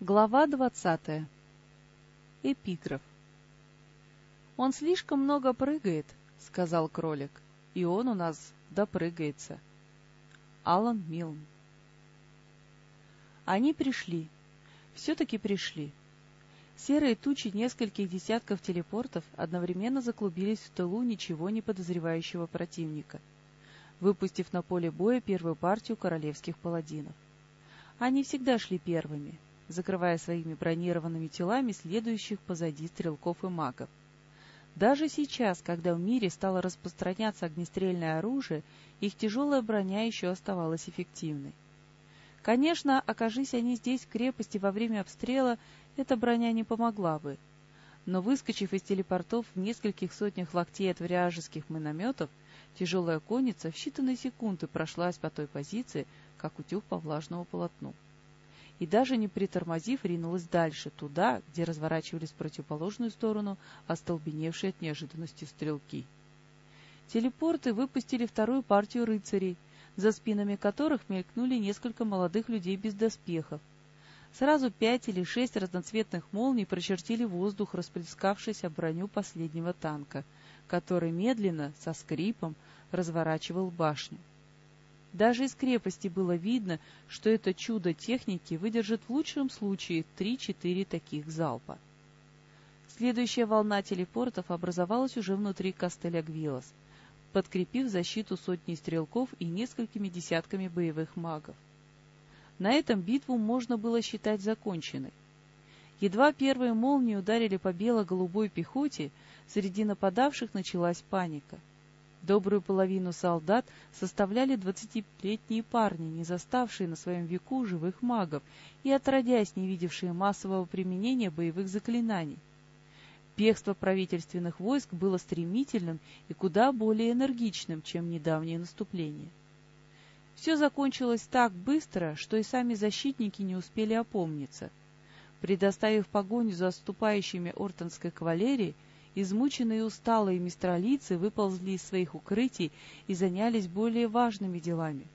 Глава двадцатая. Эпиграф. «Он слишком много прыгает», — сказал кролик, — «и он у нас допрыгается». Алан Милн. Они пришли. Все-таки пришли. Серые тучи нескольких десятков телепортов одновременно заклубились в тылу ничего не подозревающего противника, выпустив на поле боя первую партию королевских паладинов. Они всегда шли первыми, закрывая своими бронированными телами следующих позади стрелков и магов. Даже сейчас, когда в мире стало распространяться огнестрельное оружие, их тяжелая броня еще оставалась эффективной. Конечно, окажись они здесь в крепости во время обстрела, эта броня не помогла бы. Но выскочив из телепортов в нескольких сотнях локтей от вряжеских минометов, тяжелая конница в считанные секунды прошлась по той позиции, как утюг по влажному полотну. И даже не притормозив, ринулась дальше, туда, где разворачивались в противоположную сторону остолбеневшие от неожиданности стрелки. Телепорты выпустили вторую партию рыцарей, за спинами которых мелькнули несколько молодых людей без доспехов, Сразу пять или шесть разноцветных молний прочертили воздух, расплескавшись об броню последнего танка, который медленно, со скрипом, разворачивал башню. Даже из крепости было видно, что это чудо техники выдержит в лучшем случае три-четыре таких залпа. Следующая волна телепортов образовалась уже внутри Кастеля Гвилос, подкрепив защиту сотни стрелков и несколькими десятками боевых магов. На этом битву можно было считать законченной. Едва первые молнии ударили по бело-голубой пехоте, среди нападавших началась паника. Добрую половину солдат составляли двадцатилетние парни, не заставшие на своем веку живых магов и отродясь не видевшие массового применения боевых заклинаний. Бегство правительственных войск было стремительным и куда более энергичным, чем недавнее наступление. Все закончилось так быстро, что и сами защитники не успели опомниться. Предоставив погоню за отступающими ортонской кавалерии, измученные и усталые мистралийцы выползли из своих укрытий и занялись более важными делами.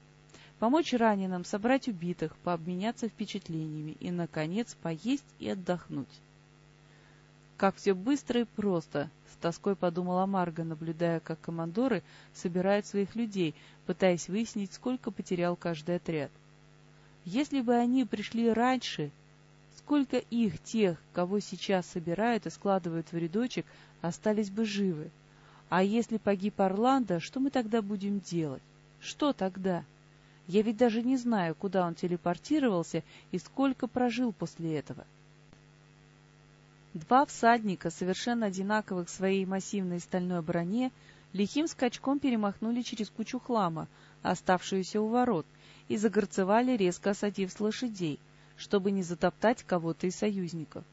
Помочь раненым, собрать убитых, пообменяться впечатлениями и, наконец, поесть и отдохнуть. Как все быстро и просто, с тоской подумала Марга, наблюдая, как командоры собирают своих людей, пытаясь выяснить, сколько потерял каждый отряд. Если бы они пришли раньше, сколько их, тех, кого сейчас собирают и складывают в рядочек, остались бы живы? А если погиб Орландо, что мы тогда будем делать? Что тогда? Я ведь даже не знаю, куда он телепортировался и сколько прожил после этого. — Два всадника, совершенно одинаковых в своей массивной стальной броне, лихим скачком перемахнули через кучу хлама, оставшуюся у ворот, и загорцевали, резко осадив с лошадей, чтобы не затоптать кого-то из союзников.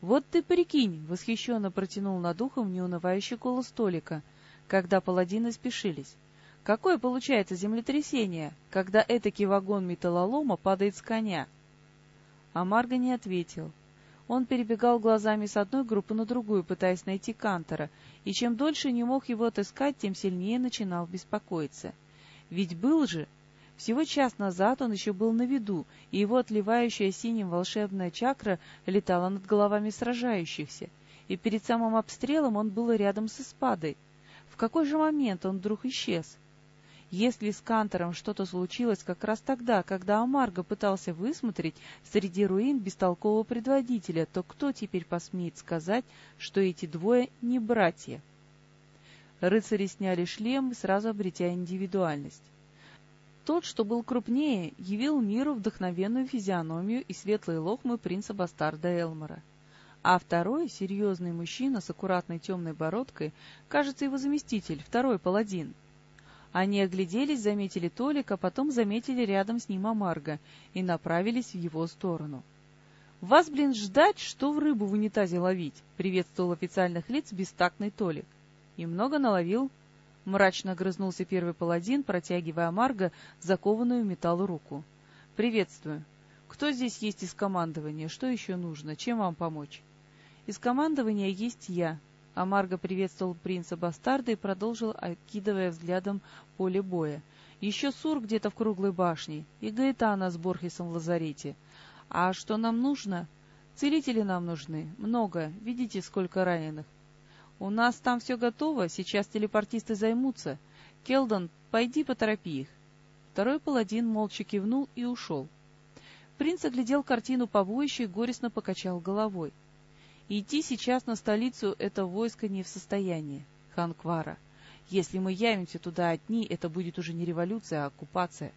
«Вот ты прикинь!» — восхищенно протянул над ухом неунывающий голос Толика, когда паладины спешились. «Какое получается землетрясение, когда этакий вагон металлолома падает с коня?» А Марга не ответил. Он перебегал глазами с одной группы на другую, пытаясь найти Кантора, и чем дольше не мог его отыскать, тем сильнее начинал беспокоиться. Ведь был же... Всего час назад он еще был на виду, и его отливающая синим волшебная чакра летала над головами сражающихся, и перед самым обстрелом он был рядом с Испадой. В какой же момент он вдруг исчез? Если с Кантором что-то случилось как раз тогда, когда Амарго пытался высмотреть среди руин бестолкового предводителя, то кто теперь посмеет сказать, что эти двое не братья? Рыцари сняли шлем, сразу обретя индивидуальность. Тот, что был крупнее, явил миру вдохновенную физиономию и светлые лохмы принца-бастарда Элмора. А второй, серьезный мужчина с аккуратной темной бородкой, кажется, его заместитель, второй паладин — они огляделись, заметили Толика, потом заметили рядом с ним Амарго и направились в его сторону. «Вас, блин, ждать, что в рыбу в унитазе ловить?» — приветствовал официальных лиц бестактный Толик. «И много наловил?» — мрачно грызнулся первый паладин, протягивая Амарго закованную в металл руку. «Приветствую. Кто здесь есть из командования? Что еще нужно? Чем вам помочь?» «Из командования есть я», а Марго приветствовал принца-бастарда и продолжил, окидывая взглядом поле боя. Еще Сур где-то в круглой башне, и Гаэтана с Борхесом в лазарете. А что нам нужно? Целители нам нужны. Много. Видите, сколько раненых. У нас там все готово, сейчас телепортисты займутся. Келдон, пойди поторопи их. Второй паладин молча кивнул и ушел. Принц оглядел картину побоища и горестно покачал головой. Идти сейчас на столицу это войско не в состоянии, хан Квара. Если мы явимся туда одни, это будет уже не революция, а оккупация.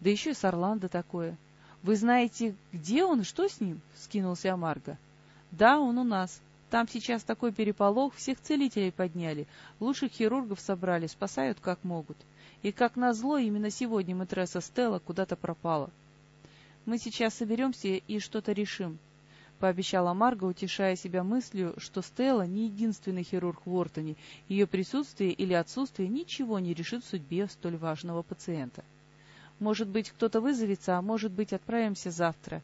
Да еще и с Орландо такое. Вы знаете, где он и что с ним? — скинулся Амарго. — Да, он у нас. Там сейчас такой переполох, всех целителей подняли, лучших хирургов собрали, спасают как могут. И как назло, именно сегодня матресса Стелла куда-то пропала. Мы сейчас соберемся и что-то решим, — пообещала Марга, утешая себя мыслью, что Стелла не единственный хирург в Уортоне, ее присутствие или отсутствие ничего не решит в судьбе столь важного пациента. Может быть, кто-то вызовется, а может быть, отправимся завтра.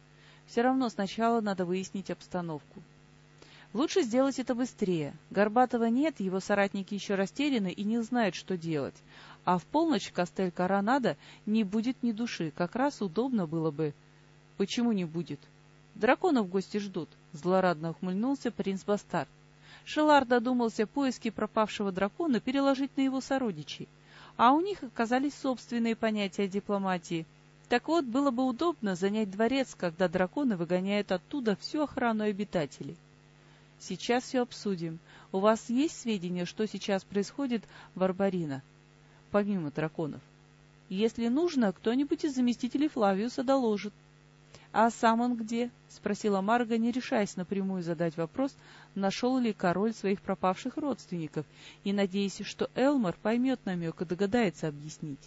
Все равно сначала надо выяснить обстановку. Лучше сделать это быстрее. Горбатова нет, его соратники еще растеряны и не знают, что делать. А в полночь в Кастель-Коронадо не будет ни души, как раз удобно было бы. Почему не будет? Драконов гости ждут, злорадно ухмыльнулся принц Бастард. Шелар додумался поиски пропавшего дракона переложить на его сородичей, а у них оказались собственные понятия дипломатии. Так вот, было бы удобно занять дворец, когда драконы выгоняют оттуда всю охрану обитателей. Сейчас все обсудим. У вас есть сведения, что сейчас происходит в Арбарино, помимо драконов? Если нужно, кто-нибудь из заместителей Флавиуса доложит. — А сам он где? — спросила Марга, не решаясь напрямую задать вопрос, нашел ли король своих пропавших родственников, и надеясь, что Элмор поймет намек и догадается объяснить.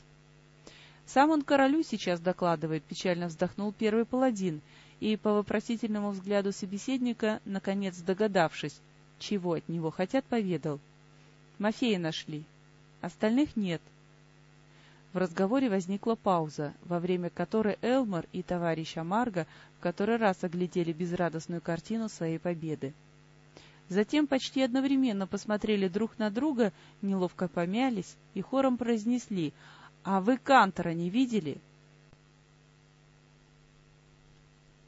Сам он королю сейчас докладывает, печально вздохнул первый паладин, и по вопросительному взгляду собеседника, наконец догадавшись, чего от него хотят, поведал. Мафея нашли. Остальных нет. В разговоре возникла пауза, во время которой Элмор и товарищ Амарго в который раз оглядели безрадостную картину своей победы. Затем почти одновременно посмотрели друг на друга, неловко помялись и хором произнесли «А вы Кантора не видели?»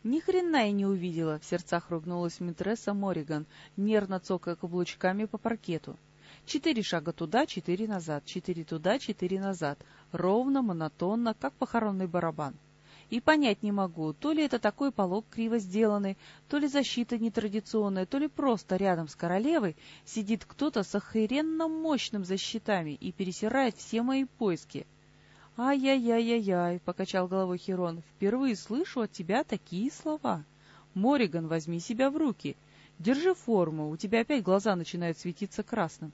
Ни хрена я не увидела, в сердцах ругнулась митресса Мориган, нервно цокая каблучками по паркету. Четыре шага туда, четыре назад, четыре туда, четыре назад. Ровно, монотонно, как похоронный барабан. И понять не могу, то ли это такой полог криво сделанный, то ли защита нетрадиционная, то ли просто рядом с королевой сидит кто-то с охеренно мощным защитами и пересирает все мои поиски. «Ай-яй-яй-яй-яй», — покачал головой Херон, — «впервые слышу от тебя такие слова. Мориган, возьми себя в руки. Держи форму, у тебя опять глаза начинают светиться красным.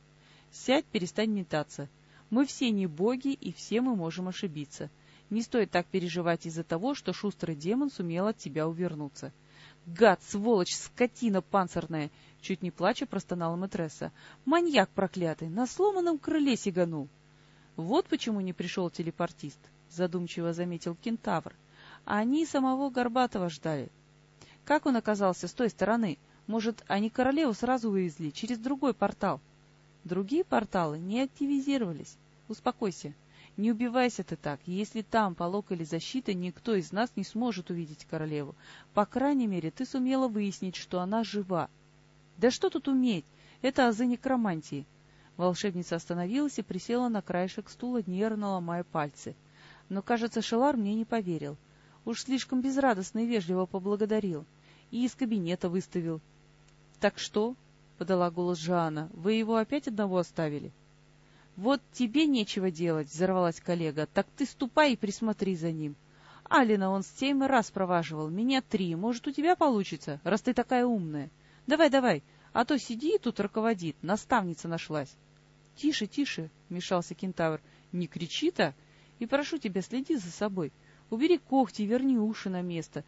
Сядь, перестань метаться. Мы все не боги, и все мы можем ошибиться. Не стоит так переживать из-за того, что шустрый демон сумел от тебя увернуться». «Гад, сволочь, скотина панцирная!» — чуть не плача простонала матресса. «Маньяк проклятый! На сломанном крыле сиганул!» Вот почему не пришел телепортист, задумчиво заметил кентавр. Они самого Горбатого ждали. Как он оказался с той стороны? Может, они королеву сразу вывезли через другой портал? Другие порталы не активизировались. Успокойся. Не убивайся ты так. Если там полок или защита, никто из нас не сможет увидеть королеву. По крайней мере, ты сумела выяснить, что она жива. Да что тут уметь? Это азы некромантии. Волшебница остановилась и присела на краешек стула, нервно ломая пальцы. Но, кажется, Шелар мне не поверил. Уж слишком безрадостно и вежливо поблагодарил. И из кабинета выставил. — Так что? — подала голос Жанна. — Вы его опять одного оставили? — Вот тебе нечего делать, — взорвалась коллега. — Так ты ступай и присмотри за ним. Алина он с семь раз проваживал, меня три. Может, у тебя получится, раз ты такая умная. Давай, давай, а то сиди и тут руководит, наставница нашлась. — Тише, тише, — вмешался кентавр, — не кричи-то. И прошу тебя, следи за собой. Убери когти и верни уши на место.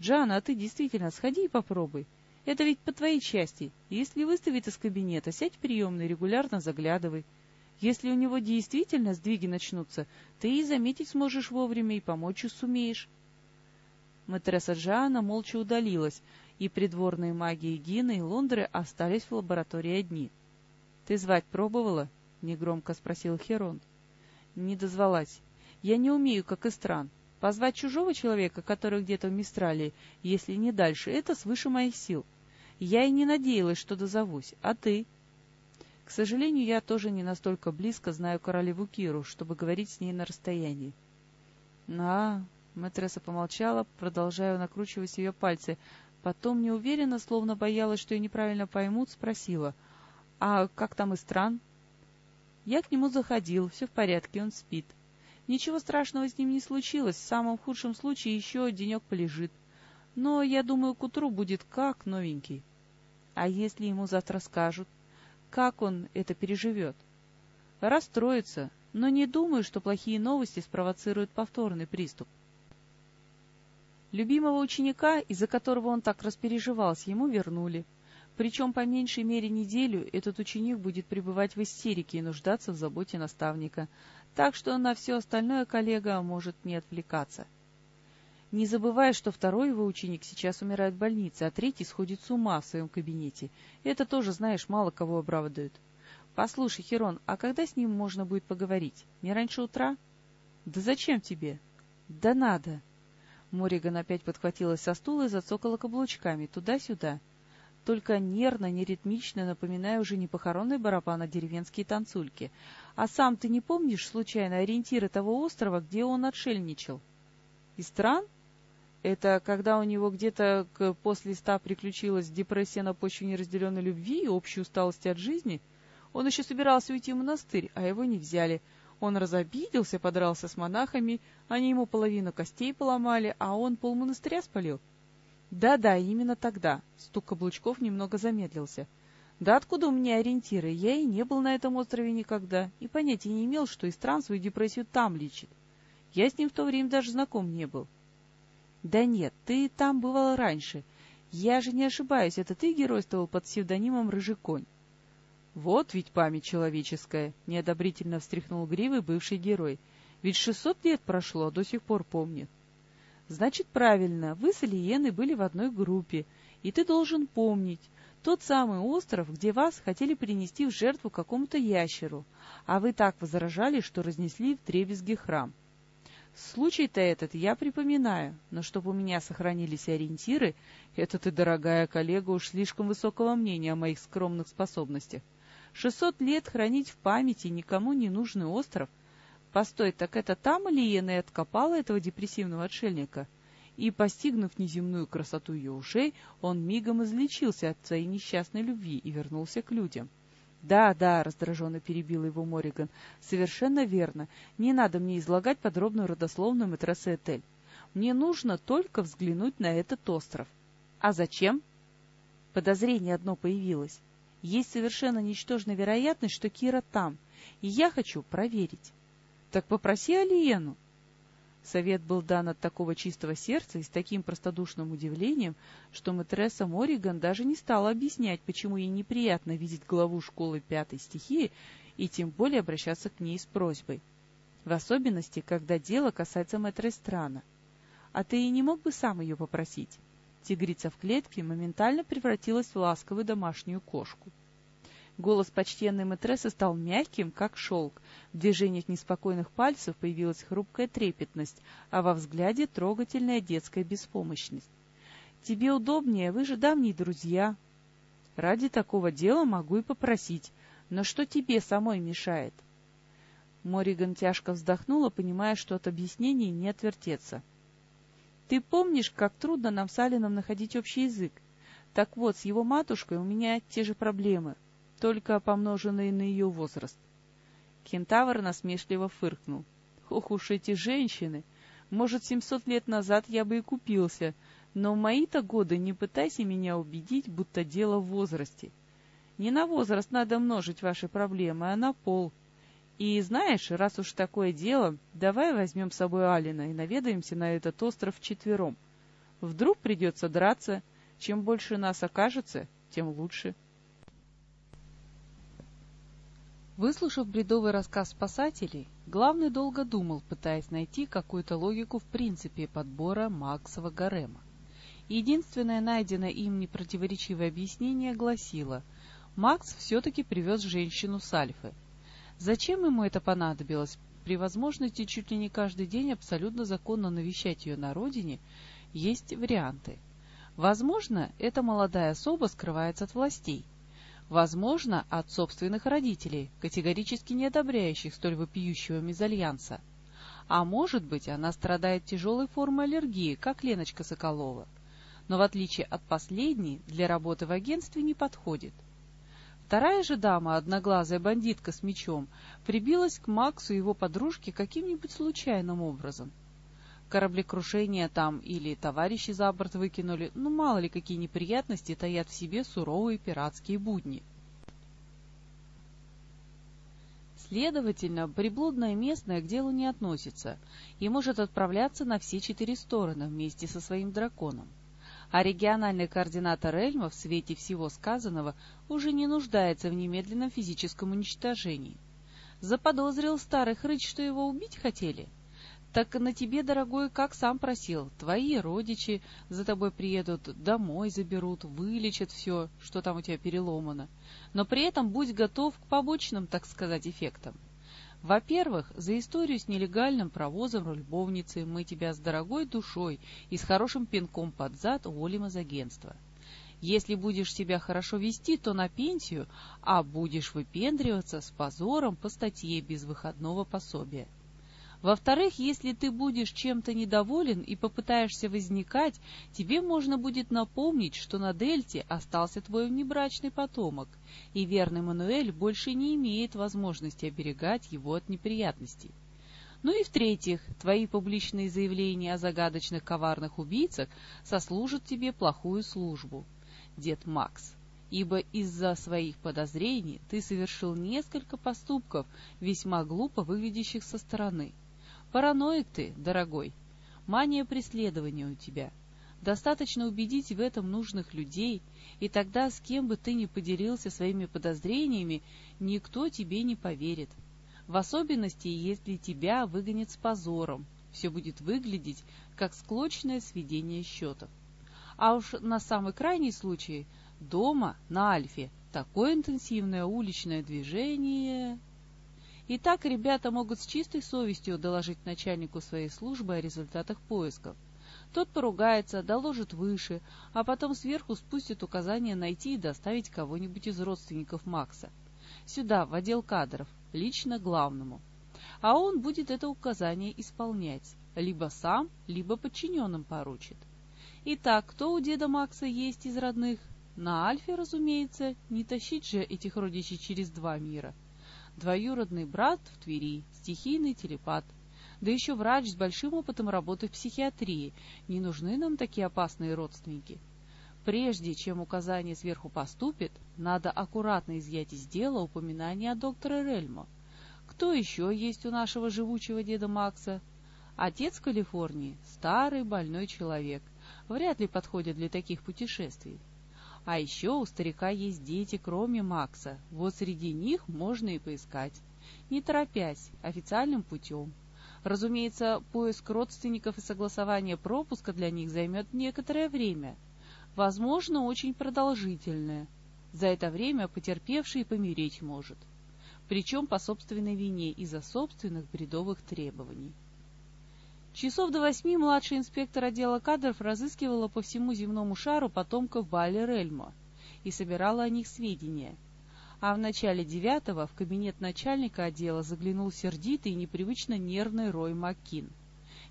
Джана, а ты действительно сходи и попробуй. Это ведь по твоей части. Если выставит из кабинета, сядь в приемный, регулярно заглядывай. Если у него действительно сдвиги начнутся, ты и заметить сможешь вовремя, и помочь сумеешь. Матресса Джоанна молча удалилась, и придворные маги Гины и Лондры остались в лаборатории одни. — Ты звать пробовала? — негромко спросил Херон. — Не дозвалась. Я не умею, как и стран. Позвать чужого человека, который где-то в Мистрале, если не дальше, это свыше моих сил. Я и не надеялась, что дозовусь. А ты? К сожалению, я тоже не настолько близко знаю королеву Киру, чтобы говорить с ней на расстоянии. А, Мэтресса помолчала, продолжая накручивать ее пальцы. Потом, неуверенно, словно боялась, что ее неправильно поймут, спросила. «А как там и стран?» Я к нему заходил, все в порядке, он спит. Ничего страшного с ним не случилось, в самом худшем случае еще денек полежит. Но, я думаю, к утру будет как новенький. А если ему завтра скажут, как он это переживет? Расстроится, но не думаю, что плохие новости спровоцируют повторный приступ. Любимого ученика, из-за которого он так распереживался, ему вернули. Причем по меньшей мере неделю этот ученик будет пребывать в истерике и нуждаться в заботе наставника, так что на все остальное коллега может не отвлекаться. Не забывая, что второй его ученик сейчас умирает в больнице, а третий сходит с ума в своем кабинете. Это тоже, знаешь, мало кого обрадует. Послушай, Херон, а когда с ним можно будет поговорить? Не раньше утра? Да зачем тебе? Да надо. Мориган опять подхватилась со стула и зацокала каблучками туда-сюда только нервно, неритмично, напоминая уже не похоронный барабан, а деревенские танцульки. А сам ты не помнишь, случайно, ориентиры того острова, где он отшельничал? И стран? Это когда у него где-то после ста приключилась депрессия на почве неразделенной любви и общей усталости от жизни? Он еще собирался уйти в монастырь, а его не взяли. Он разобиделся, подрался с монахами, они ему половину костей поломали, а он полмонастыря спалил. Да-да, именно тогда. Стук каблучков немного замедлился. Да откуда у меня ориентиры? Я и не был на этом острове никогда, и понятия не имел, что Истран свою депрессию там лечит. Я с ним в то время даже знаком не был. Да нет, ты там бывал раньше. Я же не ошибаюсь, это ты геройствовал под псевдонимом Рыжий конь. Вот ведь память человеческая, неодобрительно встряхнул гривы бывший герой. Ведь шестьсот лет прошло, а до сих пор помнит. Значит, правильно, вы с Алиеной были в одной группе, и ты должен помнить, тот самый остров, где вас хотели принести в жертву какому-то ящеру, а вы так возражали, что разнесли в дребезги храм. Случай-то этот я припоминаю, но чтобы у меня сохранились ориентиры, это ты, дорогая коллега, уж слишком высокого мнения о моих скромных способностях. Шестьсот лет хранить в памяти никому не нужный остров Постой, так это там Алиена и откопала этого депрессивного отшельника? И, постигнув неземную красоту ее ушей, он мигом излечился от своей несчастной любви и вернулся к людям. «Да, да», — раздраженно перебил его Мориган, — «совершенно верно. Не надо мне излагать подробную родословную матрессы Этель. Мне нужно только взглянуть на этот остров». «А зачем?» Подозрение одно появилось. Есть совершенно ничтожная вероятность, что Кира там, и я хочу проверить. Так попроси Алиену. Совет был дан от такого чистого сердца и с таким простодушным удивлением, что матресса Мориган даже не стала объяснять, почему ей неприятно видеть главу школы пятой стихии и тем более обращаться к ней с просьбой. В особенности, когда дело касается мэтра Страна. А ты и не мог бы сам ее попросить? Тигрица в клетке моментально превратилась в ласковую домашнюю кошку. Голос почтенной мэтрессы стал мягким, как шелк. В движениях неспокойных пальцев появилась хрупкая трепетность, а во взгляде трогательная детская беспомощность. «Тебе удобнее, вы же давние друзья». «Ради такого дела могу и попросить, но что тебе самой мешает?» Мориган тяжко вздохнула, понимая, что от объяснений не отвертеться. «Ты помнишь, как трудно нам с Алином находить общий язык? Так вот, с его матушкой у меня те же проблемы только помноженные на ее возраст. Кентавр насмешливо фыркнул. «Ох уж эти женщины! Может, семьсот лет назад я бы и купился, но мои-то годы не пытайся меня убедить, будто дело в возрасте. Не на возраст надо множить ваши проблемы, а на пол. И знаешь, раз уж такое дело, давай возьмем с собой Алина и наведаемся на этот остров четвером. Вдруг придется драться, чем больше нас окажется, тем лучше». Выслушав бредовый рассказ спасателей, главный долго думал, пытаясь найти какую-то логику в принципе подбора Максова гарема. Единственное найденное им непротиворечивое объяснение гласило Макс все-таки привез женщину с Альфы. Зачем ему это понадобилось, при возможности чуть ли не каждый день абсолютно законно навещать ее на родине, есть варианты. Возможно, эта молодая особа скрывается от властей. Возможно, от собственных родителей, категорически не одобряющих столь вопиющего мезальянса. А может быть, она страдает тяжелой формой аллергии, как Леночка Соколова. Но в отличие от последней, для работы в агентстве не подходит. Вторая же дама, одноглазая бандитка с мечом, прибилась к Максу и его подружке каким-нибудь случайным образом. Кораблекрушение там или товарищи за борт выкинули, ну мало ли какие неприятности таят в себе суровые пиратские будни. Следовательно, приблудная местная к делу не относится и может отправляться на все четыре стороны вместе со своим драконом. А региональный координатор Эльма в свете всего сказанного уже не нуждается в немедленном физическом уничтожении. Заподозрил старый хрыч, что его убить хотели — так на тебе, дорогой, как сам просил. Твои родичи за тобой приедут, домой заберут, вылечат все, что там у тебя переломано. Но при этом будь готов к побочным, так сказать, эффектам. Во-первых, за историю с нелегальным провозом любовницы мы тебя с дорогой душой и с хорошим пинком под зад уволим из агентства. Если будешь себя хорошо вести, то на пенсию, а будешь выпендриваться с позором по статье без выходного пособия. Во-вторых, если ты будешь чем-то недоволен и попытаешься возникать, тебе можно будет напомнить, что на Дельте остался твой внебрачный потомок, и верный Мануэль больше не имеет возможности оберегать его от неприятностей. Ну и в-третьих, твои публичные заявления о загадочных коварных убийцах сослужат тебе плохую службу, дед Макс, ибо из-за своих подозрений ты совершил несколько поступков, весьма глупо выглядящих со стороны. Параноик ты, дорогой. Мания преследования у тебя. Достаточно убедить в этом нужных людей, и тогда, с кем бы ты ни поделился своими подозрениями, никто тебе не поверит. В особенности, если тебя выгонят с позором, все будет выглядеть, как склочное сведение счетов. А уж на самый крайний случай, дома, на Альфе, такое интенсивное уличное движение... И так ребята могут с чистой совестью доложить начальнику своей службы о результатах поисков. Тот поругается, доложит выше, а потом сверху спустит указание найти и доставить кого-нибудь из родственников Макса. Сюда, в отдел кадров, лично главному. А он будет это указание исполнять, либо сам, либо подчиненным поручит. Итак, кто у деда Макса есть из родных? На Альфе, разумеется, не тащить же этих родичей через два мира двоюродный брат в Твери, стихийный телепат. Да еще врач с большим опытом работы в психиатрии. Не нужны нам такие опасные родственники. Прежде чем указание сверху поступит, надо аккуратно изъять из дела упоминание о докторе Рельмо. Кто еще есть у нашего живучего деда Макса? Отец в Калифорнии – старый больной человек. Вряд ли подходит для таких путешествий. А еще у старика есть дети, кроме Макса. Вот среди них можно и поискать. Не торопясь, официальным путем. Разумеется, поиск родственников и согласование пропуска для них займет некоторое время. Возможно, очень продолжительное. За это время потерпевший помереть может. Причем по собственной вине из-за собственных бредовых требований. Часов до восьми младший инспектор отдела кадров разыскивала по всему земному шару потомков Балли Рельмо и собирала о них сведения. А в начале девятого в кабинет начальника отдела заглянул сердитый и непривычно нервный Рой Маккин.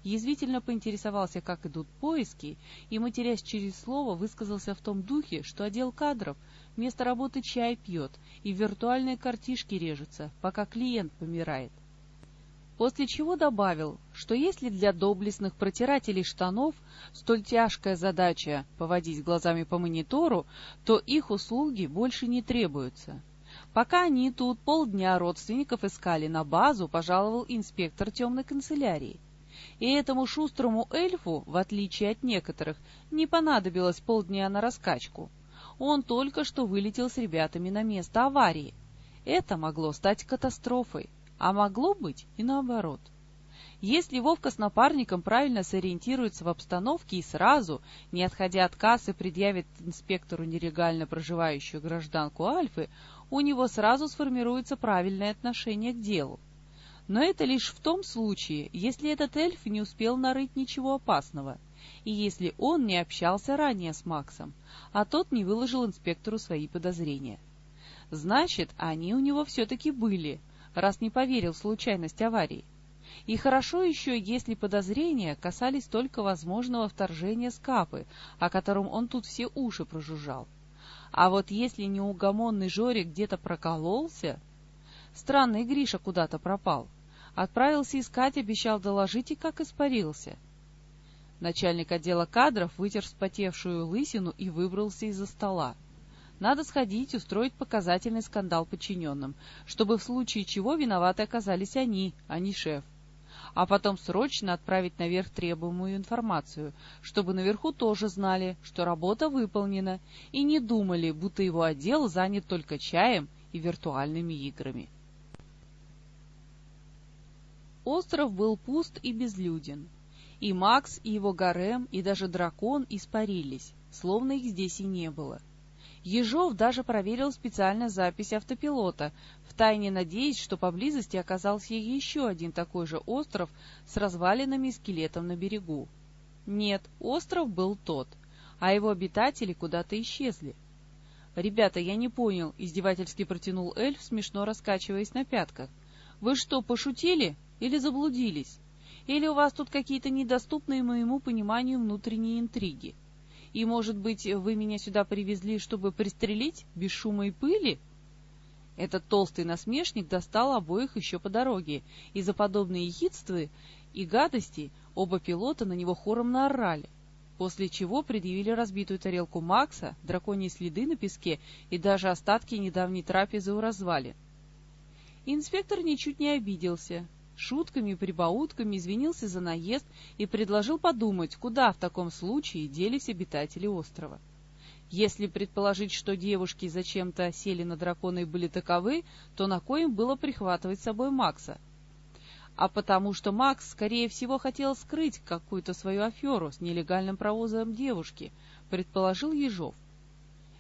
Язвительно поинтересовался, как идут поиски, и, матерясь через слово, высказался в том духе, что отдел кадров вместо работы чай пьет и виртуальные картишки режется, пока клиент помирает после чего добавил, что если для доблестных протирателей штанов столь тяжкая задача поводить глазами по монитору, то их услуги больше не требуются. Пока они тут полдня родственников искали на базу, пожаловал инспектор темной канцелярии. И этому шустрому эльфу, в отличие от некоторых, не понадобилось полдня на раскачку. Он только что вылетел с ребятами на место аварии. Это могло стать катастрофой. А могло быть и наоборот. Если Вовка с напарником правильно сориентируется в обстановке и сразу, не отходя от кассы, предъявит инспектору нелегально проживающую гражданку Альфы, у него сразу сформируется правильное отношение к делу. Но это лишь в том случае, если этот эльф не успел нарыть ничего опасного, и если он не общался ранее с Максом, а тот не выложил инспектору свои подозрения. Значит, они у него все-таки были, раз не поверил в случайность аварии. И хорошо еще, если подозрения касались только возможного вторжения Скапы, о котором он тут все уши прожужжал. А вот если неугомонный Жорик где-то прокололся... Странный Гриша куда-то пропал. Отправился искать, обещал доложить и как испарился. Начальник отдела кадров вытер вспотевшую лысину и выбрался из-за стола. Надо сходить, устроить показательный скандал подчиненным, чтобы в случае чего виноваты оказались они, а не шеф. А потом срочно отправить наверх требуемую информацию, чтобы наверху тоже знали, что работа выполнена, и не думали, будто его отдел занят только чаем и виртуальными играми. Остров был пуст и безлюден. И Макс, и его гарем, и даже дракон испарились, словно их здесь и не было. Ежов даже проверил специально запись автопилота, втайне надеясь, что поблизости оказался еще один такой же остров с развалинами и скелетом на берегу. Нет, остров был тот, а его обитатели куда-то исчезли. «Ребята, я не понял», — издевательски протянул эльф, смешно раскачиваясь на пятках. «Вы что, пошутили или заблудились? Или у вас тут какие-то недоступные моему пониманию внутренние интриги?» И, может быть, вы меня сюда привезли, чтобы пристрелить без шума и пыли?» Этот толстый насмешник достал обоих еще по дороге, и за подобные ехидства и гадости оба пилота на него хором наорали, после чего предъявили разбитую тарелку Макса, драконьи следы на песке и даже остатки недавней трапезы у развалин. Инспектор ничуть не обиделся, шутками и прибаутками извинился за наезд и предложил подумать, куда в таком случае делись обитатели острова. Если предположить, что девушки зачем-то сели на дракона и были таковы, то на коем было прихватывать с собой Макса? А потому что Макс, скорее всего, хотел скрыть какую-то свою аферу с нелегальным провозом девушки, предположил Ежов.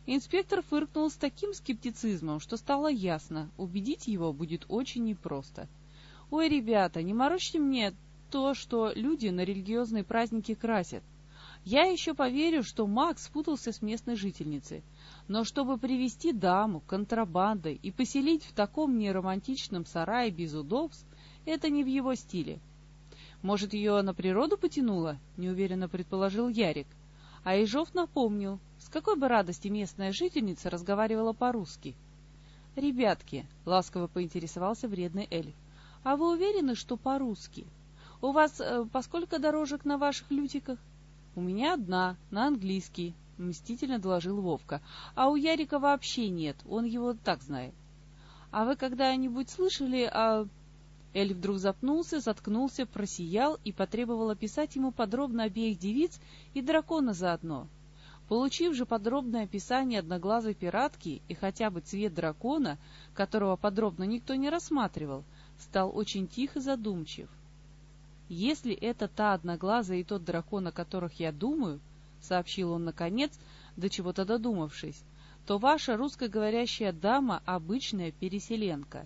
Инспектор фыркнул с таким скептицизмом, что стало ясно, убедить его будет очень непросто. — «Ой, ребята, не морочьте мне то, что люди на религиозные праздники красят. Я еще поверю, что Макс спутался с местной жительницей. Но чтобы привести даму контрабандой и поселить в таком неромантичном сарае без удобств, это не в его стиле. Может, ее на природу потянуло? Неуверенно предположил Ярик. А Ежов напомнил, с какой бы радости местная жительница разговаривала по-русски. «Ребятки», — ласково поинтересовался вредный эльф, а вы уверены, что по-русски? У вас э, поскольку дорожек на ваших лютиках? У меня одна, на английский, мстительно доложил Вовка. А у Ярика вообще нет, он его так знает. А вы когда-нибудь слышали о... Эль вдруг запнулся, заткнулся, просиял и потребовал описать ему подробно обеих девиц и дракона заодно. Получив же подробное описание одноглазой пиратки и хотя бы цвет дракона, которого подробно никто не рассматривал, стал очень тихо задумчив. «Если это та одноглазая и тот дракон, о которых я думаю, — сообщил он наконец, до чего-то додумавшись, — то ваша русскоговорящая дама — обычная переселенка.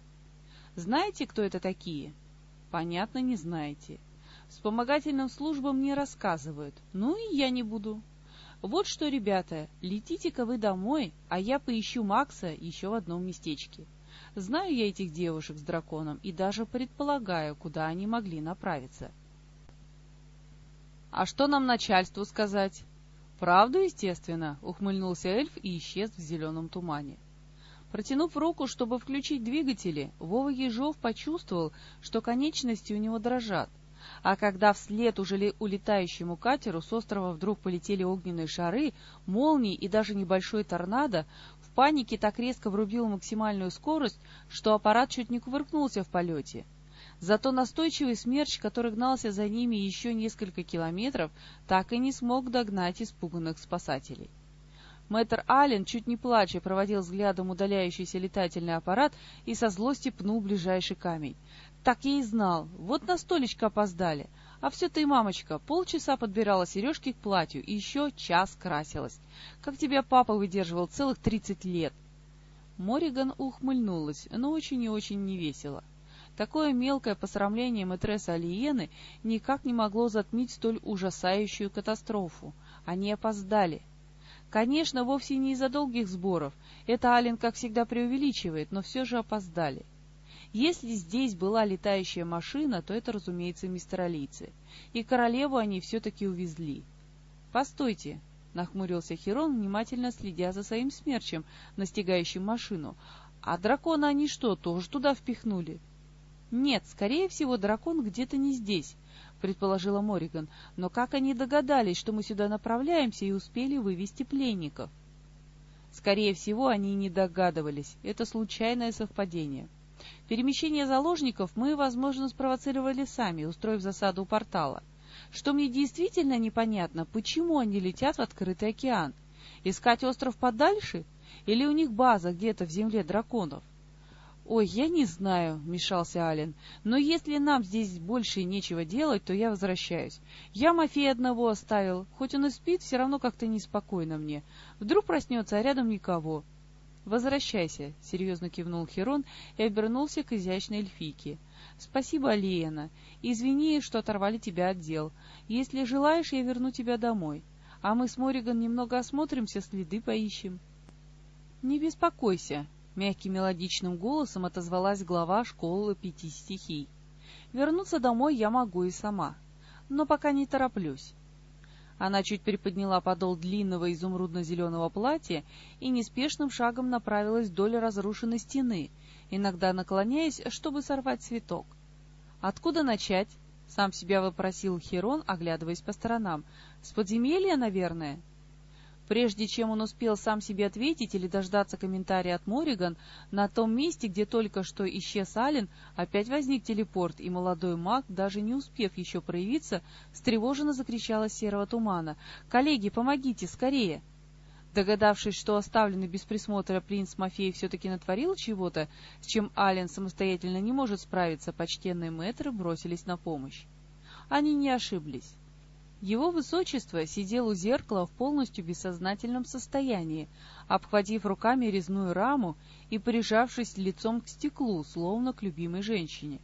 Знаете, кто это такие? Понятно, не знаете. Вспомогательным службам не рассказывают, ну и я не буду. Вот что, ребята, летите-ка вы домой, а я поищу Макса еще в одном местечке. Знаю я этих девушек с драконом и даже предполагаю, куда они могли направиться. «А что нам начальству сказать?» «Правду, естественно», — ухмыльнулся эльф и исчез в зеленом тумане. Протянув руку, чтобы включить двигатели, Вова Ежов почувствовал, что конечности у него дрожат. А когда вслед уже улетающему катеру с острова вдруг полетели огненные шары, молнии и даже небольшой торнадо, панике так резко врубил максимальную скорость, что аппарат чуть не кувыркнулся в полете. Зато настойчивый смерч, который гнался за ними еще несколько километров, так и не смог догнать испуганных спасателей. Мэтр Аллен, чуть не плача, проводил взглядом удаляющийся летательный аппарат и со злости пнул ближайший камень. Так я и знал. Вот на столечко опоздали. А все ты, мамочка, полчаса подбирала сережки к платью и еще час красилась. Как тебя папа выдерживал целых тридцать лет? Мориган ухмыльнулась, но очень и очень невесело. Такое мелкое посрамление мэтресса Алиены никак не могло затмить столь ужасающую катастрофу. Они опоздали. Конечно, вовсе не из-за долгих сборов. Это Ален, как всегда, преувеличивает, но все же опоздали. Если здесь была летающая машина, то это, разумеется, мистералийцы. И королеву они все-таки увезли. «Постойте!» — нахмурился Херон, внимательно следя за своим смерчем, настигающим машину. «А дракона они что, тоже туда впихнули?» «Нет, скорее всего, дракон где-то не здесь», — предположила Мориган. «Но как они догадались, что мы сюда направляемся и успели вывести пленников?» Скорее всего, они не догадывались. Это случайное совпадение. Перемещение заложников мы, возможно, спровоцировали сами, устроив засаду у портала. Что мне действительно непонятно, почему они летят в открытый океан? Искать остров подальше? Или у них база где-то в земле драконов? «Ой, я не знаю», — вмешался Ален, — «но если нам здесь больше нечего делать, то я возвращаюсь. Я Мафея одного оставил, хоть он и спит, все равно как-то неспокойно мне. Вдруг проснется, а рядом никого». «Возвращайся», — серьезно кивнул Херон и обернулся к изящной эльфийке. «Спасибо, Алиена. Извини, что оторвали тебя от дел. Если желаешь, я верну тебя домой. А мы с Мориган немного осмотримся, следы поищем». «Не беспокойся», Мягким мелодичным голосом отозвалась глава школы пяти стихий. «Вернуться домой я могу и сама, но пока не тороплюсь». Она чуть приподняла подол длинного изумрудно-зеленого платья и неспешным шагом направилась вдоль разрушенной стены, иногда наклоняясь, чтобы сорвать цветок. «Откуда начать?» — сам себя вопросил Херон, оглядываясь по сторонам. «С подземелья, наверное?» Прежде чем он успел сам себе ответить или дождаться комментария от Мориган, на том месте, где только что исчез Ален, опять возник телепорт, и молодой маг, даже не успев еще проявиться, встревоженно закричал из серого тумана. «Коллеги, помогите, скорее!» Догадавшись, что оставленный без присмотра принц Мафей все-таки натворил чего-то, с чем Ален самостоятельно не может справиться, почтенные мэтры бросились на помощь. Они не ошиблись. Его высочество сидел у зеркала в полностью бессознательном состоянии, обхватив руками резную раму и прижавшись лицом к стеклу, словно к любимой женщине.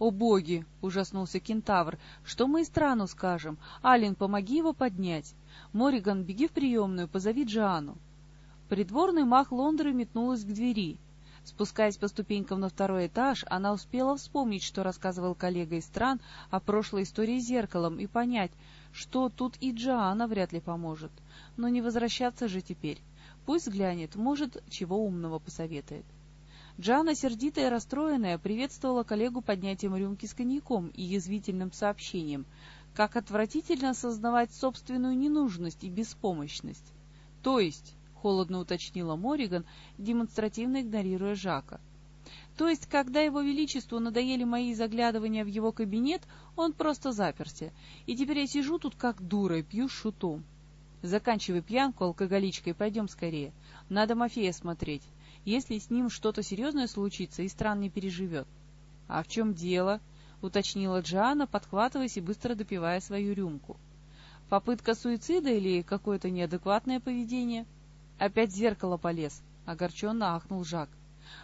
«О боги!» — ужаснулся кентавр. «Что мы и страну скажем? Алин, помоги его поднять! Мориган, беги в приемную, позови Джоанну!» Придворный маг Лондры метнулась к двери. Спускаясь по ступенькам на второй этаж, она успела вспомнить, что рассказывал коллега из стран о прошлой истории с зеркалом, и понять, что тут и Джоанна вряд ли поможет. Но не возвращаться же теперь. Пусть взглянет, может, чего умного посоветует. Джанна, сердитая и расстроенная, приветствовала коллегу поднятием рюмки с коньяком и язвительным сообщением, как отвратительно осознавать собственную ненужность и беспомощность. То есть, холодно уточнила Мориган, демонстративно игнорируя Жака. То есть, когда его величеству надоели мои заглядывания в его кабинет, он просто заперся. И теперь я сижу тут как дура и пью шутом. Заканчивай пьянку алкоголичкой, пойдем скорее. Надо Мафея смотреть. Если с ним что-то серьезное случится, и стран не переживет. — А в чем дело? — уточнила Джоанна, подхватываясь и быстро допивая свою рюмку. — Попытка суицида или какое-то неадекватное поведение? — Опять в зеркало полез, — огорченно ахнул Жак.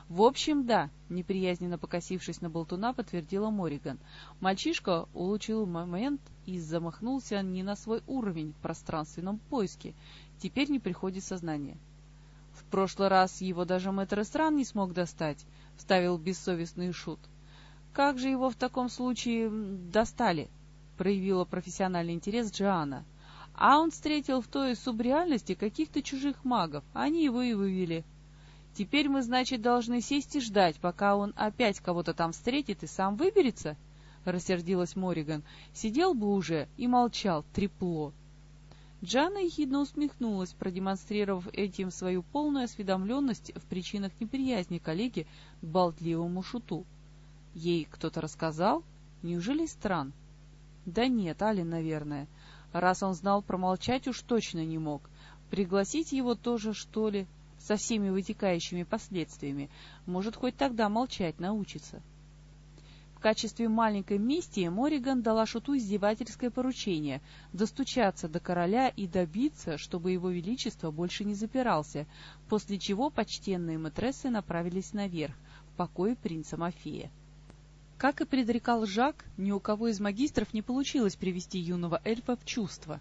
«В общем, да», — неприязненно покосившись на болтуна, подтвердила Мориган. Мальчишка улучил момент и замахнулся не на свой уровень в пространственном поиске. Теперь не приходит сознание. «В прошлый раз его даже мэтр стран не смог достать», — вставил бессовестный шут. «Как же его в таком случае достали?» — проявила профессиональный интерес Джоанна. «А он встретил в той субреальности каких-то чужих магов, они его и вывели». Теперь мы, значит, должны сесть и ждать, пока он опять кого-то там встретит и сам выберется? — рассердилась Мориган. Сидел бы уже и молчал, трепло. Джанна ехидно усмехнулась, продемонстрировав этим свою полную осведомленность в причинах неприязни коллеги к болтливому шуту. Ей кто-то рассказал? Неужели стран? Да нет, Алин, наверное. Раз он знал, промолчать уж точно не мог. Пригласить его тоже, что ли? со всеми вытекающими последствиями, может хоть тогда молчать научиться. В качестве маленькой мести Мориган дала Шуту издевательское поручение достучаться до короля и добиться, чтобы его величество больше не запирался, после чего почтенные матрессы направились наверх, в покое принца Мафея. Как и предрекал Жак, ни у кого из магистров не получилось привести юного эльфа в чувство.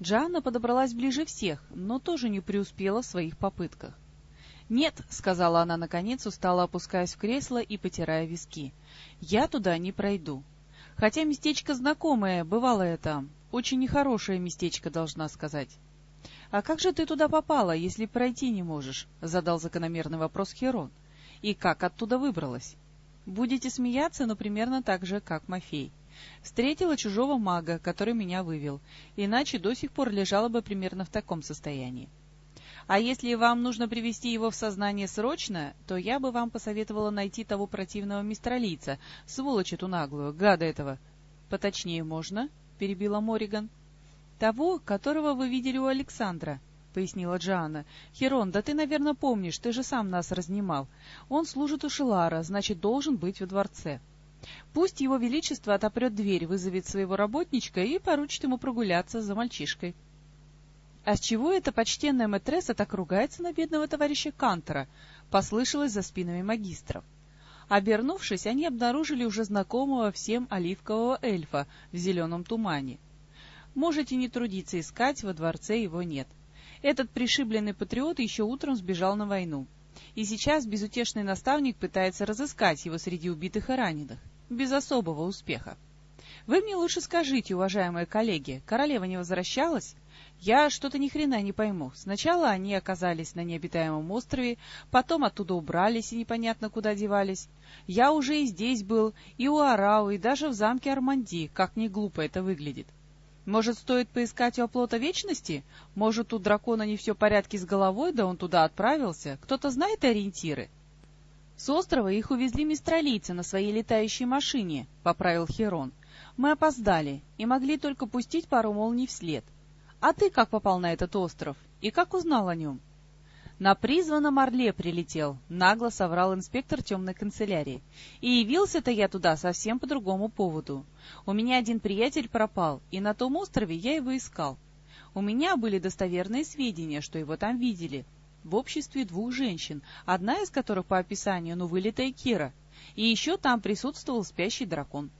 Джанна подобралась ближе всех, но тоже не преуспела в своих попытках. «Нет», — сказала она наконец, устало опускаясь в кресло и потирая виски, — «я туда не пройду. Хотя местечко знакомое, бывалое там, очень нехорошее местечко, должна сказать». «А как же ты туда попала, если пройти не можешь?» — задал закономерный вопрос Херон. «И как оттуда выбралась?» «Будете смеяться, но примерно так же, как Мафей. Встретила чужого мага, который меня вывел, иначе до сих пор лежала бы примерно в таком состоянии. А если вам нужно привести его в сознание срочно, то я бы вам посоветовала найти того противного мистралийца, сволочь эту наглую, гада этого. — Поточнее можно? — перебила Мориган. — Того, которого вы видели у Александра, — пояснила Джоанна. — Херон, да ты, наверное, помнишь, ты же сам нас разнимал. Он служит у Шелара, значит, должен быть во дворце. Пусть его величество отопрет дверь, вызовет своего работничка и поручит ему прогуляться за мальчишкой. — «А с чего эта почтенная матресса так ругается на бедного товарища Кантера?» — послышалось за спинами магистров. Обернувшись, они обнаружили уже знакомого всем оливкового эльфа в зеленом тумане. Можете не трудиться искать, во дворце его нет. Этот пришибленный патриот еще утром сбежал на войну. И сейчас безутешный наставник пытается разыскать его среди убитых и раненых. Без особого успеха. Вы мне лучше скажите, уважаемые коллеги, королева не возвращалась? Я что-то ни хрена не пойму. Сначала они оказались на необитаемом острове, потом оттуда убрались и непонятно куда девались. Я уже и здесь был, и у Арау, и даже в замке Арманди, как не глупо это выглядит. Может, стоит поискать у оплота вечности? Может, у дракона не все в порядке с головой, да он туда отправился? Кто-то знает ориентиры? С острова их увезли мистралийцы на своей летающей машине, — поправил Херон. Мы опоздали и могли только пустить пару молний вслед. — а ты как попал на этот остров? И как узнал о нем? На призванном орле прилетел, нагло соврал инспектор темной канцелярии. И явился-то я туда совсем по другому поводу. У меня один приятель пропал, и на том острове я его искал. У меня были достоверные сведения, что его там видели. В обществе двух женщин, одна из которых по описанию, ну, вылитая Кира. И еще там присутствовал спящий дракон.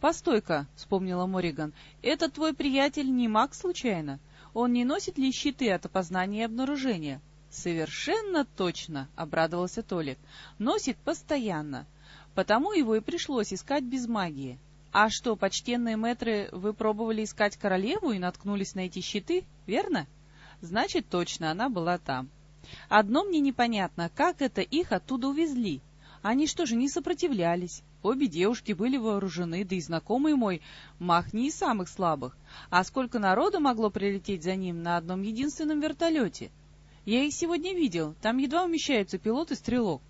«Постой-ка», — вспомнила Мориган, — «этот твой приятель не маг случайно? Он не носит ли щиты от опознания и обнаружения?» «Совершенно точно», — обрадовался Толик. «Носит постоянно. Потому его и пришлось искать без магии. А что, почтенные мэтры, вы пробовали искать королеву и наткнулись на эти щиты, верно? Значит, точно, она была там. Одно мне непонятно, как это их оттуда увезли. Они что же, не сопротивлялись? Обе девушки были вооружены, да и знакомый мой мах не из самых слабых. А сколько народу могло прилететь за ним на одном единственном вертолете? Я их сегодня видел, там едва умещаются пилот и стрелок.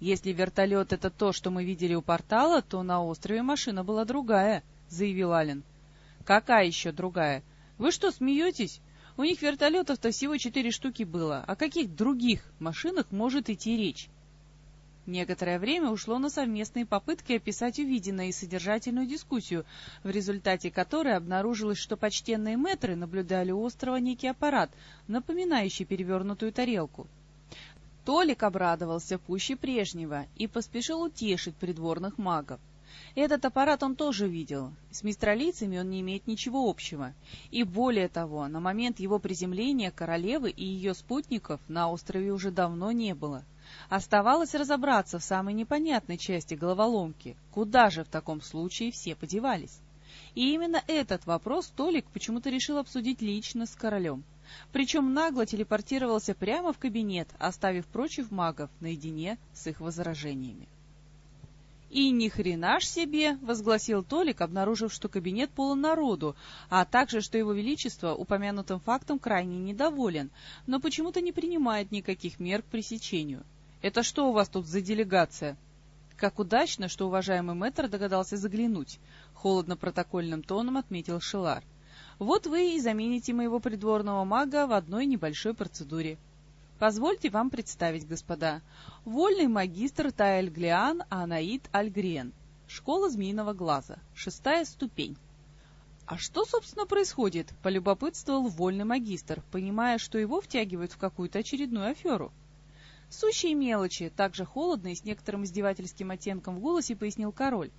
Если вертолет — это то, что мы видели у портала, то на острове машина была другая, — заявил Ален. Какая еще другая? Вы что, смеетесь? У них вертолетов-то всего четыре штуки было. О каких других машинах может идти речь? Некоторое время ушло на совместные попытки описать увиденное и содержательную дискуссию, в результате которой обнаружилось, что почтенные мэтры наблюдали у острова некий аппарат, напоминающий перевернутую тарелку. Толик обрадовался пуще прежнего и поспешил утешить придворных магов. Этот аппарат он тоже видел. С мистралийцами он не имеет ничего общего. И более того, на момент его приземления королевы и ее спутников на острове уже давно не было. Оставалось разобраться в самой непонятной части головоломки, куда же в таком случае все подевались. И именно этот вопрос Толик почему-то решил обсудить лично с королем. Причем нагло телепортировался прямо в кабинет, оставив прочих магов наедине с их возражениями. «И ни хрена ж себе!» — возгласил Толик, обнаружив, что кабинет полон народу, а также, что его величество упомянутым фактом крайне недоволен, но почему-то не принимает никаких мер к пресечению. «Это что у вас тут за делегация?» «Как удачно, что уважаемый мэтр догадался заглянуть», — холодно-протокольным тоном отметил Шелар. «Вот вы и замените моего придворного мага в одной небольшой процедуре. Позвольте вам представить, господа. Вольный магистр Таэль-Глиан Анаид Альгриен. Школа Змеиного Глаза. Шестая ступень». «А что, собственно, происходит?» — полюбопытствовал вольный магистр, понимая, что его втягивают в какую-то очередную аферу. Сущие мелочи, также холодно и с некоторым издевательским оттенком в голосе пояснил король.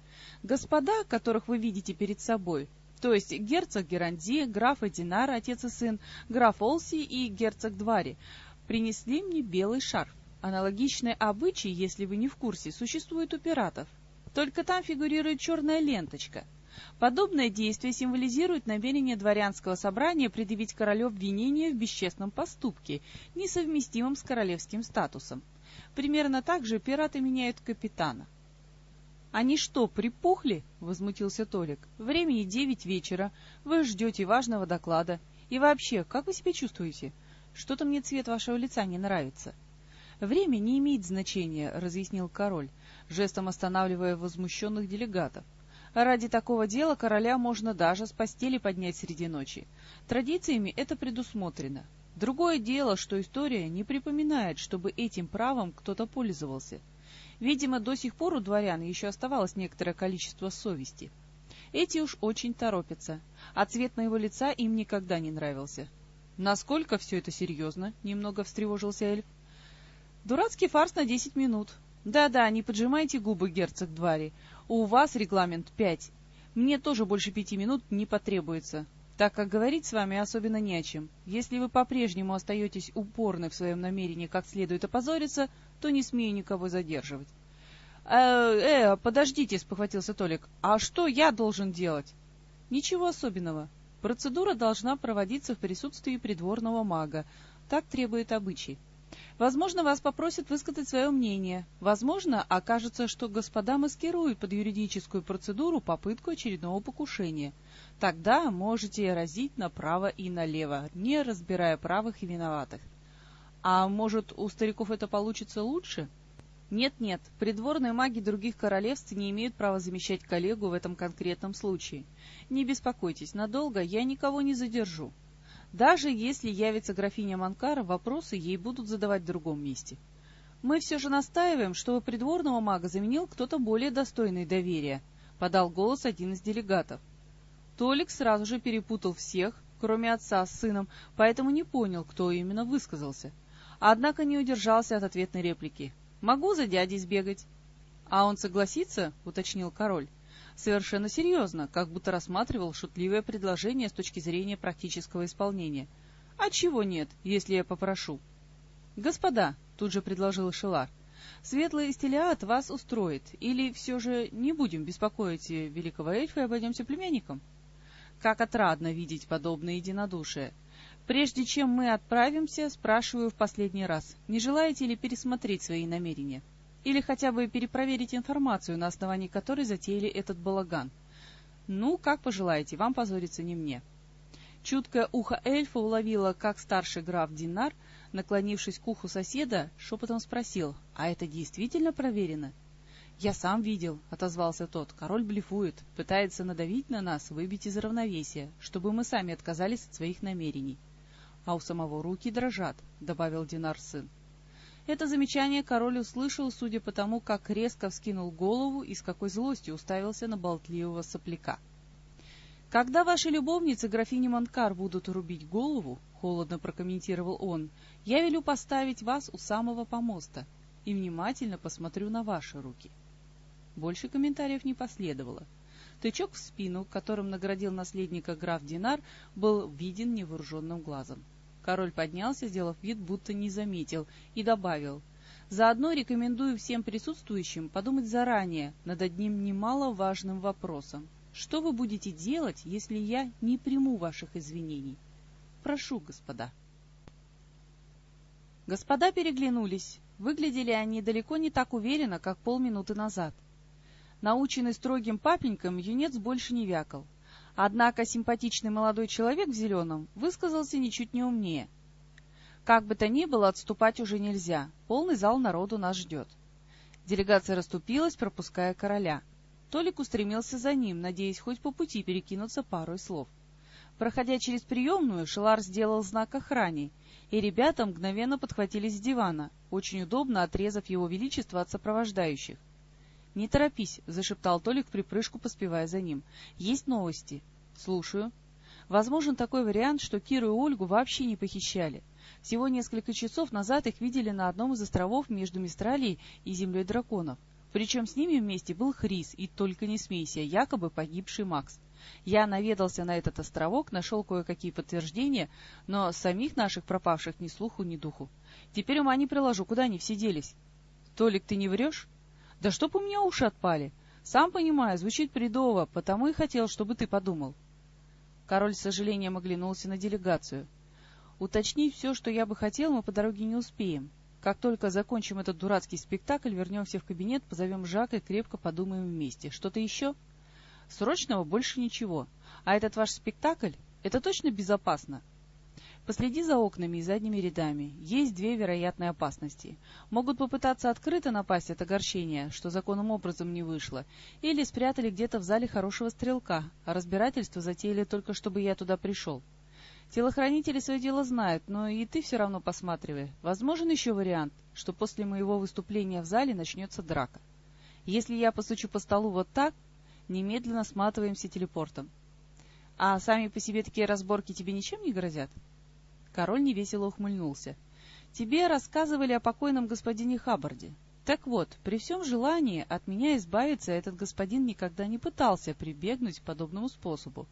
Господа, которых вы видите перед собой, то есть герцог Геранди, граф Эдинар, отец и сын, граф Олси и герцог Двари, принесли мне белый шарф. Аналогичные обычаи, если вы не в курсе, существуют у пиратов. Только там фигурирует черная ленточка. Подобное действие символизирует намерение дворянского собрания предъявить королю обвинение в бесчестном поступке, несовместимом с королевским статусом. Примерно так же пираты меняют капитана. «Они что, припухли?» — возмутился Толик. «Времени девять вечера, вы ждете важного доклада. И вообще, как вы себя чувствуете? Что-то мне цвет вашего лица не нравится». «Время не имеет значения», — разъяснил король, жестом останавливая возмущенных делегатов. Ради такого дела короля можно даже с постели поднять среди ночи. Традициями это предусмотрено. Другое дело, что история не припоминает, чтобы этим правом кто-то пользовался. Видимо, до сих пор у дворян еще оставалось некоторое количество совести. Эти уж очень торопятся, а цвет моего лица им никогда не нравился. «Насколько все это серьезно?» — немного встревожился эльф. «Дурацкий фарс на десять минут. Да-да, не поджимайте губы, герцог Двари. У вас регламент пять. Мне тоже больше пяти минут не потребуется, так как говорить с вами особенно не о чем. Если вы по-прежнему остаетесь упорны в своем намерении как следует опозориться, то не смею никого задерживать. «Э, э, подождите», — спохватился Толик. «А что я должен делать?» «Ничего особенного. Процедура должна проводиться в присутствии придворного мага. Так требует обычай. Возможно, вас попросят высказать свое мнение. Возможно, окажется, что господа маскируют под юридическую процедуру попытку очередного покушения. Тогда можете разить направо и налево, не разбирая правых и виноватых. А может, у стариков это получится лучше? Нет-нет, придворные маги других королевств не имеют права замещать коллегу в этом конкретном случае. Не беспокойтесь, надолго я никого не задержу. Даже если явится графиня Манкара, вопросы ей будут задавать в другом месте. Мы все же настаиваем, чтобы придворного мага заменил кто-то более достойный доверия, подал голос один из делегатов. Толик сразу же перепутал всех, кроме отца с сыном, поэтому не понял, кто именно высказался. Однако не удержался от ответной реплики. «Могу за дядей сбегать». «А он согласится?» — уточнил король совершенно серьезно, как будто рассматривал шутливое предложение с точки зрения практического исполнения. «А чего нет, если я попрошу?» «Господа», — тут же предложил Шелар, — «светлый стилиат вас устроит, или все же не будем беспокоить великого эльфа и обойдемся племянником?» «Как отрадно видеть подобное единодушие!» Прежде чем мы отправимся, спрашиваю в последний раз, не желаете ли пересмотреть свои намерения? Или хотя бы перепроверить информацию, на основании которой затеяли этот балаган. Ну, как пожелаете, вам позориться не мне. Чуткое ухо эльфа уловило, как старший граф Динар, наклонившись к уху соседа, шепотом спросил, «А это действительно проверено?» «Я сам видел», — отозвался тот. «Король блефует, пытается надавить на нас, выбить из равновесия, чтобы мы сами отказались от своих намерений». «А у самого руки дрожат», — добавил Динар сын. Это замечание король услышал, судя по тому, как резко вскинул голову и с какой злостью уставился на болтливого сопляка. «Когда ваши любовницы, графини Манкар, будут рубить голову, — холодно прокомментировал он, — я велю поставить вас у самого помоста и внимательно посмотрю на ваши руки». Больше комментариев не последовало. Тычок в спину, которым наградил наследника граф Динар, был виден невооруженным глазом. Король поднялся, сделав вид, будто не заметил, и добавил. «Заодно рекомендую всем присутствующим подумать заранее над одним немаловажным вопросом. Что вы будете делать, если я не приму ваших извинений? Прошу, господа». Господа переглянулись. Выглядели они далеко не так уверенно, как полминуты назад. Наученный строгим папеньком, юнец больше не вякал. Однако симпатичный молодой человек в зеленом высказался ничуть не умнее. Как бы то ни было, отступать уже нельзя. Полный зал народу нас ждет. Делегация расступилась, пропуская короля. Толик устремился за ним, надеясь хоть по пути перекинуться парой слов. Проходя через приемную, Шелар сделал знак охране, и ребята мгновенно подхватились с дивана, очень удобно отрезав его величество от сопровождающих. — Не торопись, — зашептал Толик в припрыжку, поспевая за ним. — Есть новости. — Слушаю. Возможен такой вариант, что Киру и Ольгу вообще не похищали. Всего несколько часов назад их видели на одном из островов между Мистралией и землей драконов. Причем с ними вместе был Хрис и только не смейся, якобы погибший Макс. Я наведался на этот островок, нашел кое-какие подтверждения, но самих наших пропавших ни слуху, ни духу. Теперь ума не приложу, куда они все делись. Толик, ты не врешь? Да чтоб у меня уши отпали. Сам понимаю, звучит бредово, потому и хотел, чтобы ты подумал. Король с сожалением оглянулся на делегацию. Уточнить все, что я бы хотел, мы по дороге не успеем. Как только закончим этот дурацкий спектакль, вернемся в кабинет, позовем Жака и крепко подумаем вместе. Что-то еще? Срочного больше ничего. А этот ваш спектакль? Это точно безопасно? Последи за окнами и задними рядами. Есть две вероятные опасности. Могут попытаться открыто напасть от огорчения, что законным образом не вышло, или спрятали где-то в зале хорошего стрелка, а разбирательство затеяли только, чтобы я туда пришел. Телохранители свое дело знают, но и ты все равно посматривай. Возможен еще вариант, что после моего выступления в зале начнется драка. Если я постучу по столу вот так, немедленно сматываемся телепортом. А сами по себе такие разборки тебе ничем не грозят? — Король невесело ухмыльнулся. «Тебе рассказывали о покойном господине Хаббарде. Так вот, при всем желании от меня избавиться этот господин никогда не пытался прибегнуть к подобному способу.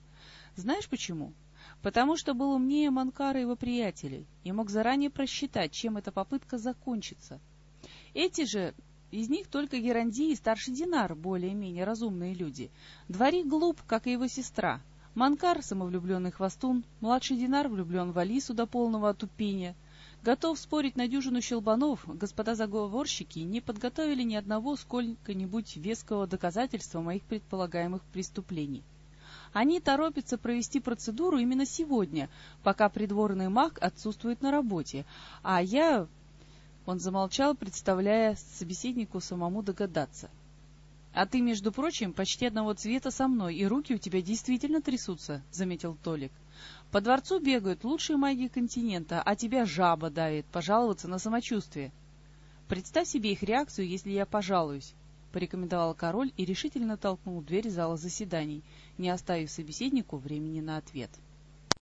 Знаешь почему? Потому что был умнее Манкара и его приятелей и мог заранее просчитать, чем эта попытка закончится. Эти же из них только Геранди и старший Динар более-менее разумные люди. Дворик глуп, как и его сестра, Манкар — самовлюбленный хвостун, младший Динар влюблен в Алису до полного отупения. Готов спорить на дюжину щелбанов, господа заговорщики не подготовили ни одного сколько-нибудь веского доказательства моих предполагаемых преступлений. Они торопятся провести процедуру именно сегодня, пока придворный маг отсутствует на работе, а я... Он замолчал, представляя собеседнику самому догадаться — «А ты, между прочим, почти одного цвета со мной, и руки у тебя действительно трясутся», — заметил Толик. «По дворцу бегают лучшие маги континента, а тебя жаба давит пожаловаться на самочувствие». «Представь себе их реакцию, если я пожалуюсь», — порекомендовал король и решительно толкнул дверь зала заседаний, не оставив собеседнику времени на ответ. —